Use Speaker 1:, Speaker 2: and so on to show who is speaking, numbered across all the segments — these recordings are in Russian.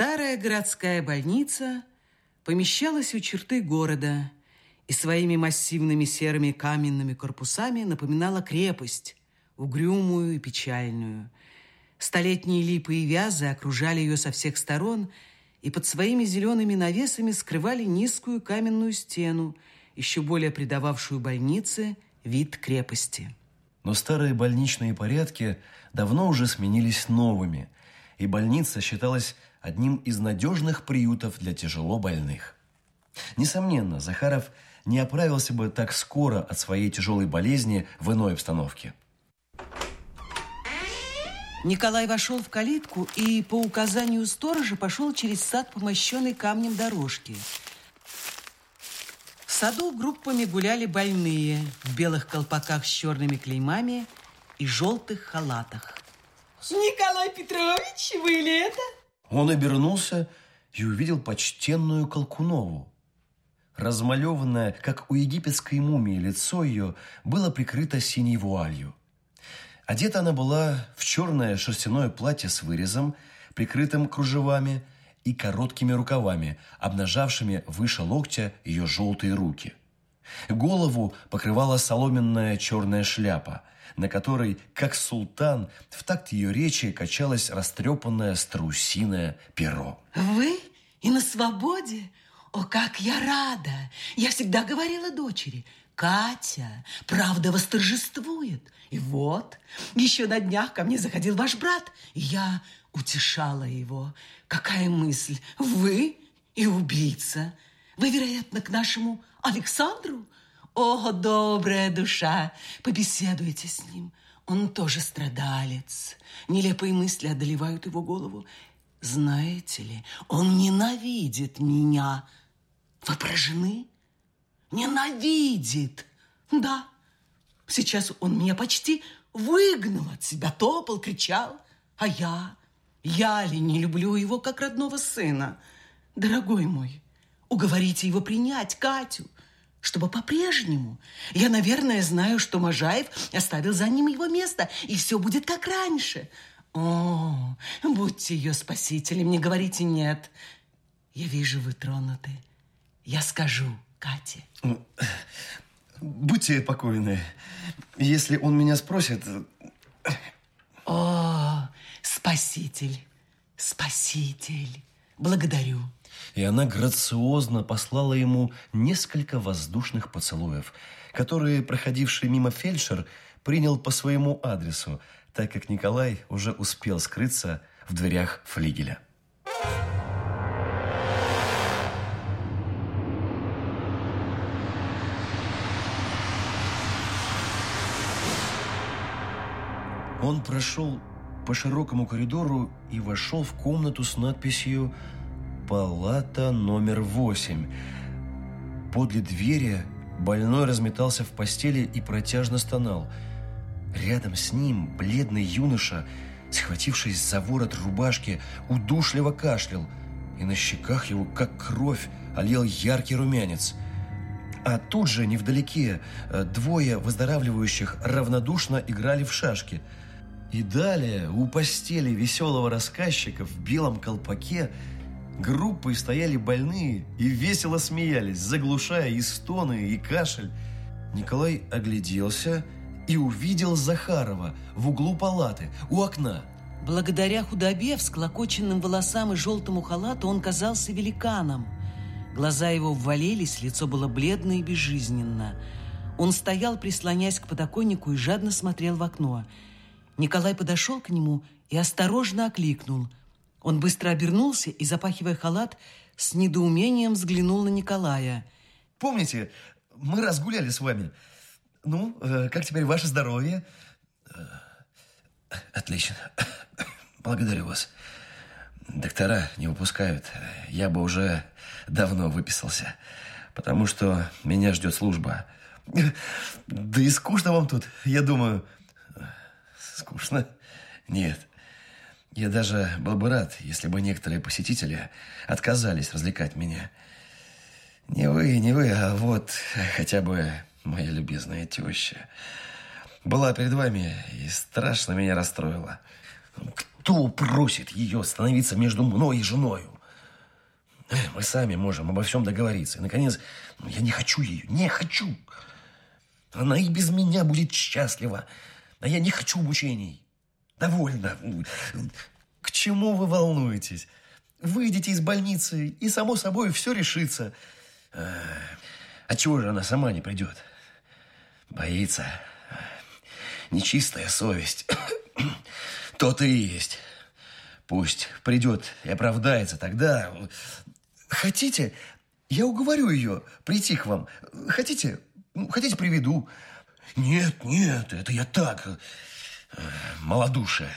Speaker 1: Старая городская больница помещалась у черты города и своими массивными серыми каменными корпусами напоминала крепость, угрюмую и печальную. Столетние липы и вязы окружали ее со всех сторон и под своими зелеными навесами скрывали низкую каменную стену, еще более придававшую больнице вид крепости.
Speaker 2: Но старые больничные порядки давно уже сменились новыми, и больница считалась одним из надежных приютов для тяжело больных. Несомненно, Захаров не оправился бы так скоро от своей тяжелой болезни в иной обстановке.
Speaker 1: Николай вошел в калитку и по указанию сторожа пошел через сад по мощенной камнем дорожке. В саду группами гуляли больные в белых колпаках с черными клеймами и желтых халатах.
Speaker 3: Николай Петрович, вы ли это?
Speaker 2: Он обернулся и увидел почтенную Колкунову. Размалеванное, как у египетской мумии, лицо ее было прикрыто синей вуалью. Одета она была в черное шерстяное платье с вырезом, прикрытым кружевами и короткими рукавами, обнажавшими выше локтя ее желтые руки. Голову покрывала соломенная черная шляпа – на которой, как султан, в такт ее речи качалось растрепанное страусиное перо.
Speaker 3: Вы и на свободе? О, как я рада! Я всегда говорила дочери, Катя, правда восторжествует. И вот, еще на днях ко мне заходил ваш брат, и я утешала его. Какая мысль? Вы и убийца. Вы, вероятно, к нашему Александру? О, добрая душа, побеседуйте с ним. Он тоже страдалец. Нелепые мысли одолевают его голову. Знаете ли, он ненавидит меня. Вы поражены? Ненавидит. Да. Сейчас он меня почти выгнал от себя, топал, кричал. А я, я ли не люблю его, как родного сына? Дорогой мой, уговорите его принять Катю – чтобы по-прежнему. Я, наверное, знаю, что Можаев оставил за ним его место, и все будет как раньше. О, будьте ее спасителем, не говорите «нет». Я вижу, вы тронуты. Я скажу Кате. Ну,
Speaker 2: будьте покойны. Если он меня спросит...
Speaker 3: О, спаситель, спаситель, благодарю
Speaker 2: и она грациозно послала ему несколько воздушных поцелуев, которые проходивший мимо фельдшер принял по своему адресу, так как Николай уже успел скрыться в дверях флигеля. Он прошел по широкому коридору и вошел в комнату с надписью Палата номер восемь. Подле двери больной разметался в постели и протяжно стонал. Рядом с ним бледный юноша, схватившись за ворот рубашки, удушливо кашлял, и на щеках его, как кровь, олел яркий румянец. А тут же, невдалеке, э, двое выздоравливающих равнодушно играли в шашки. И далее у постели веселого рассказчика в белом колпаке Группой стояли больные и весело смеялись, заглушая и стоны, и кашель. Николай огляделся и увидел Захарова в углу палаты, у окна.
Speaker 1: Благодаря худобе, всклокоченным волосам и желтому халату он казался великаном. Глаза его ввалились, лицо было бледно и безжизненно. Он стоял, прислонясь к подоконнику, и жадно смотрел в окно. Николай подошел к нему и осторожно окликнул – он быстро обернулся и, запахивая халат, с недоумением взглянул на Николая.
Speaker 2: «Помните, мы разгуляли с вами. Ну, э, как теперь ваше здоровье?» э, «Отлично. Благодарю вас. Доктора не выпускают. Я бы уже давно выписался, потому что меня ждет служба. Да и скучно вам тут, я думаю». «Скучно? Нет. Я даже был бы рад, если бы некоторые посетители отказались развлекать меня. Не вы, не вы, а вот хотя бы моя любезная теща. Была перед вами и страшно меня расстроила. Кто просит ее становиться между мной и женою? Мы сами можем обо всем договориться. И, наконец, ну, я не хочу ее, не хочу. Она и без меня будет счастлива. А я не хочу мучений. Довольно. К чему вы волнуетесь? Выйдете из больницы, и, само собой, все решится. А чего же она сама не придет? Боится. Нечистая совесть. То-то и есть. Пусть придет и оправдается тогда. Хотите, я уговорю ее прийти к вам. Хотите, хотите, приведу. Нет, нет, это я так, э, малодушие.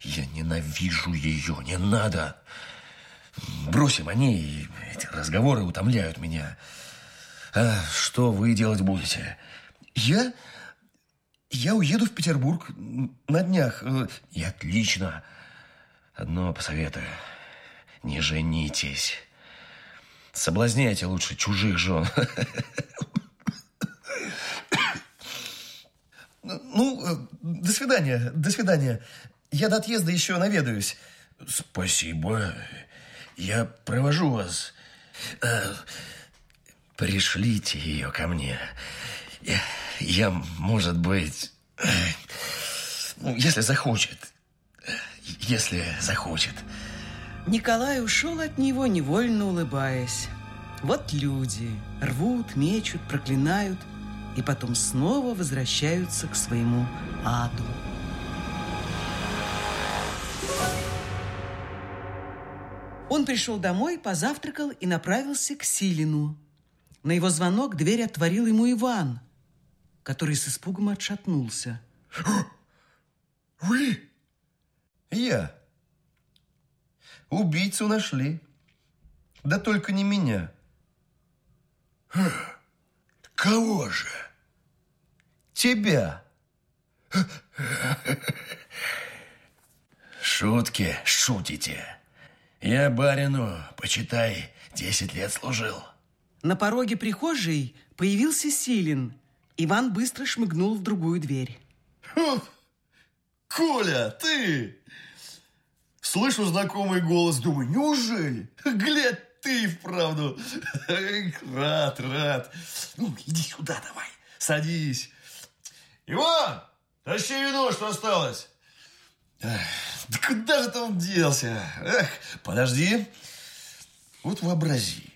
Speaker 2: Я ненавижу ее, не надо. Бросим они, эти разговоры утомляют меня. А что вы делать будете? Я... Я уеду в Петербург на днях. И отлично. Одно посоветую. Не женитесь. Соблазняйте лучше чужих жен. Ну, до свидания, до свидания. Я до отъезда еще наведаюсь. Спасибо. Я провожу вас. Э, пришлите ее ко мне. Я, я может быть, ну, если захочет. Если захочет.
Speaker 1: Николай ушел от него, невольно улыбаясь. Вот люди рвут, мечут, проклинают и потом снова возвращаются к своему аду. Он пришел домой, позавтракал и направился к Силину. На его звонок дверь отворил ему Иван, который с испугом отшатнулся.
Speaker 2: «Вы?» «Я. Убийцу нашли. Да только не меня». «Кого же?» «Тебя». «Шутки шутите». Я барину, почитай, десять лет служил.
Speaker 1: На пороге прихожей появился Силин. Иван быстро шмыгнул в другую дверь.
Speaker 2: Коля, ты! Слышу знакомый голос, думаю, неужели? Глядь, ты вправду. Рад, рад. Ну, иди сюда давай, садись. Иван, тащи вино, что осталось. Да куда же он делся? Эх, подожди. Вот вообрази.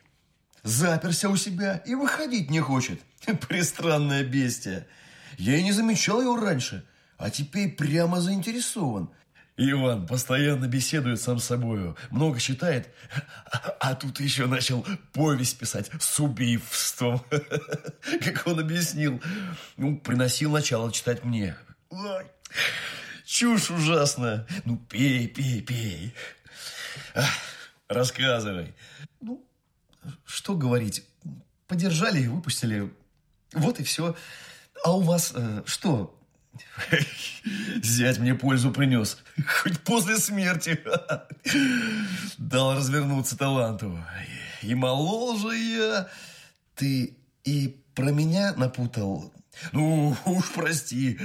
Speaker 2: Заперся у себя и выходить не хочет. Пристранное бестия. Я и не замечал его раньше, а теперь прямо заинтересован. Иван постоянно беседует сам с собою, много читает, а, тут еще начал повесть писать с убийством. Как он объяснил. Ну, приносил начало читать мне. Ой. Чушь ужасная. Ну, пей, пей, пей. рассказывай. Ну, что говорить. Подержали и выпустили. Вот и все. А у вас э, что? Зять мне пользу принес. Хоть после смерти. Дал развернуться таланту. И моложе я. Ты и про меня напутал? Ну, уж прости.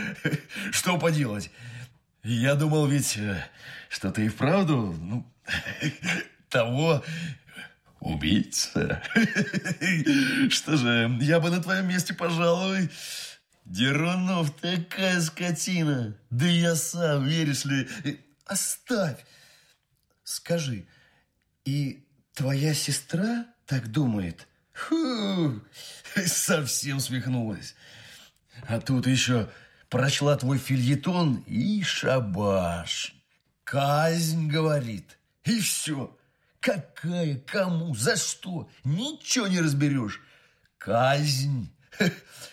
Speaker 2: Что поделать? Я думал ведь, что ты и вправду, ну, того убийца. Что же, я бы на твоем месте, пожалуй... Дерунов такая скотина. Да я сам, веришь ли... Э, оставь. Скажи, и твоя сестра так думает? Фу, совсем свихнулась. А тут еще прочла твой фильетон и шабаш. Казнь, говорит. И все. Какая, кому, за что? Ничего не разберешь. Казнь.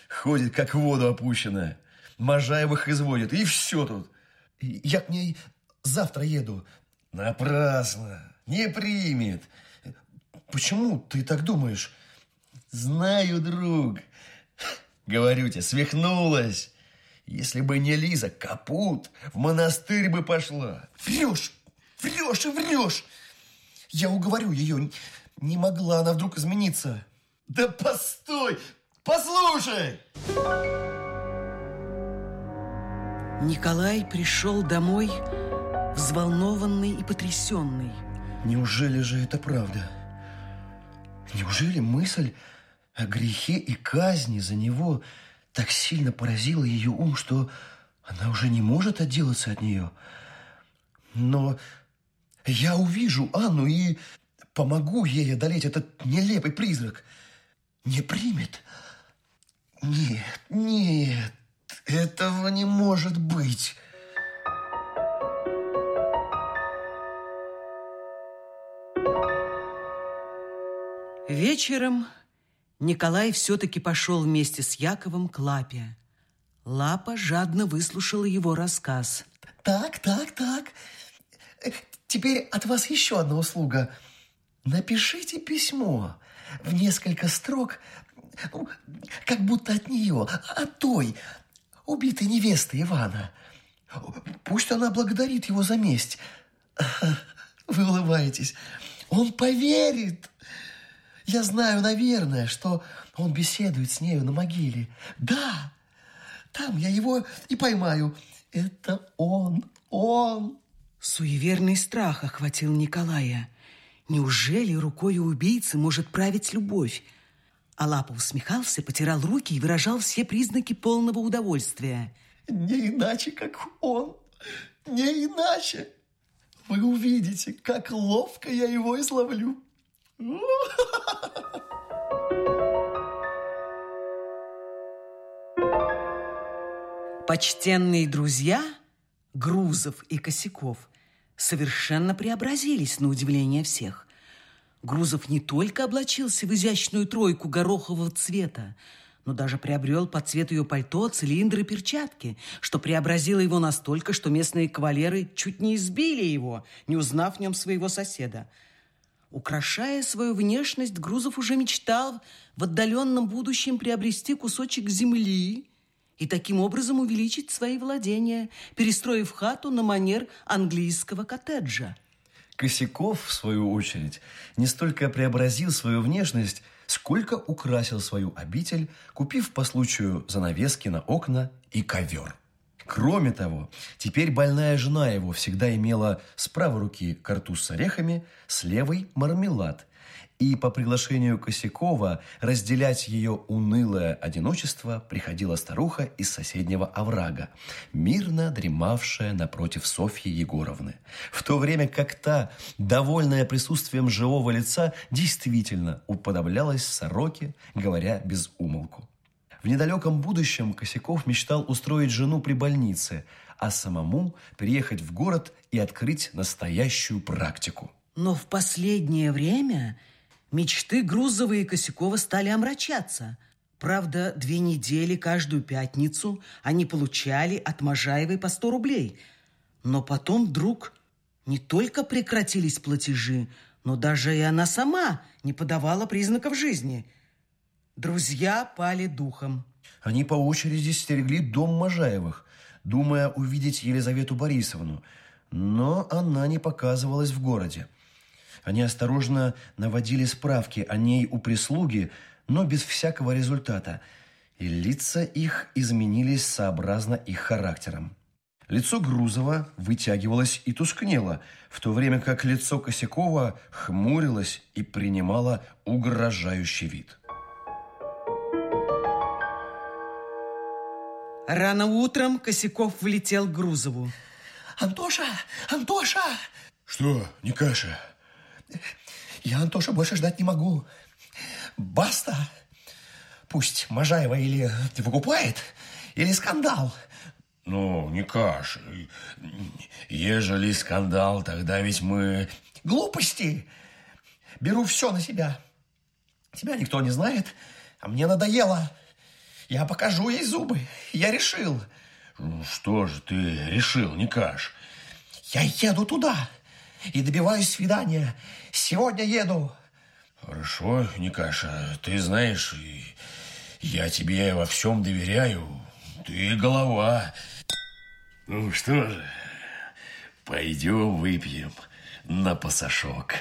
Speaker 2: Ходит, как в воду опущенная. Можаевых изводит. И все тут. Я к ней завтра еду. Напрасно. Не примет. Почему ты так думаешь? Знаю, друг. Говорю тебе, свихнулась. Если бы не Лиза, капут, в монастырь бы пошла. Врешь, врешь и врешь. Я уговорю ее, не могла она вдруг измениться. Да постой, послушай!
Speaker 1: Николай пришел домой взволнованный и потрясенный.
Speaker 2: Неужели же это правда? Неужели мысль о грехе и казни за него так сильно поразила ее ум, что она уже не может отделаться от нее? Но я увижу Анну и помогу ей одолеть этот нелепый призрак. Не примет? Нет, нет, этого не может быть.
Speaker 1: Вечером Николай все-таки пошел вместе с Яковом к Лапе. Лапа жадно выслушала его рассказ.
Speaker 2: Так, так, так. Теперь от вас еще одна услуга. Напишите письмо в несколько строк, ну, как будто от нее, от той, убитой невесты Ивана. Пусть она благодарит его за месть. Вы улыбаетесь. Он поверит. Я знаю, наверное, что он беседует с нею на могиле. Да, там я его и поймаю. Это он, он.
Speaker 1: Суеверный страх охватил Николая. Неужели рукой убийцы может править любовь? Алапа усмехался, потирал руки и выражал все признаки полного удовольствия.
Speaker 2: Не иначе, как он. Не иначе. Вы увидите, как ловко я его изловлю.
Speaker 1: Почтенные друзья Грузов и Косяков совершенно преобразились на удивление всех. Грузов не только облачился в изящную тройку горохового цвета, но даже приобрел под цвет ее пальто, цилиндры и перчатки, что преобразило его настолько, что местные кавалеры чуть не избили его, не узнав в нем своего соседа – Украшая свою внешность, Грузов уже мечтал в отдаленном будущем приобрести кусочек земли и таким образом увеличить свои владения, перестроив хату на манер английского коттеджа.
Speaker 2: Косяков, в свою очередь, не столько преобразил свою внешность, сколько украсил свою обитель, купив по случаю занавески на окна и ковер. Кроме того, теперь больная жена его всегда имела с правой руки картуз с орехами, с левой – мармелад. И по приглашению Косякова разделять ее унылое одиночество приходила старуха из соседнего оврага, мирно дремавшая напротив Софьи Егоровны. В то время как та, довольная присутствием живого лица, действительно уподоблялась сороке, говоря без умолку. В недалеком будущем Косяков мечтал устроить жену при больнице, а самому приехать в город и открыть настоящую практику.
Speaker 1: Но в последнее время мечты Грузова и Косякова стали омрачаться. Правда, две недели каждую пятницу они получали от Можаевой по 100 рублей. Но потом вдруг не только прекратились платежи, но даже и она сама не подавала признаков жизни – Друзья пали духом.
Speaker 2: Они по очереди стерегли дом Можаевых, думая увидеть Елизавету Борисовну, но она не показывалась в городе. Они осторожно наводили справки о ней у прислуги, но без всякого результата, и лица их изменились сообразно их характером. Лицо Грузова вытягивалось и тускнело, в то время как лицо Косякова хмурилось и принимало угрожающий вид.
Speaker 1: Рано утром Косяков влетел к Грузову.
Speaker 2: Антоша! Антоша!
Speaker 4: Что, Никаша?
Speaker 2: Я, Антоша, больше ждать не могу. Баста! Пусть Можаева или выкупает, или скандал.
Speaker 4: Ну, Никаша, ежели скандал, тогда ведь мы...
Speaker 2: Глупости! Беру все на себя. Тебя никто не знает, а мне надоело. Я покажу ей зубы. Я решил.
Speaker 4: Ну, что же ты решил, Никаш?
Speaker 2: Я еду туда и добиваюсь свидания. Сегодня еду.
Speaker 4: Хорошо, Никаша. Ты знаешь, я тебе во всем доверяю. Ты голова. Ну что же, пойдем выпьем на пасашок.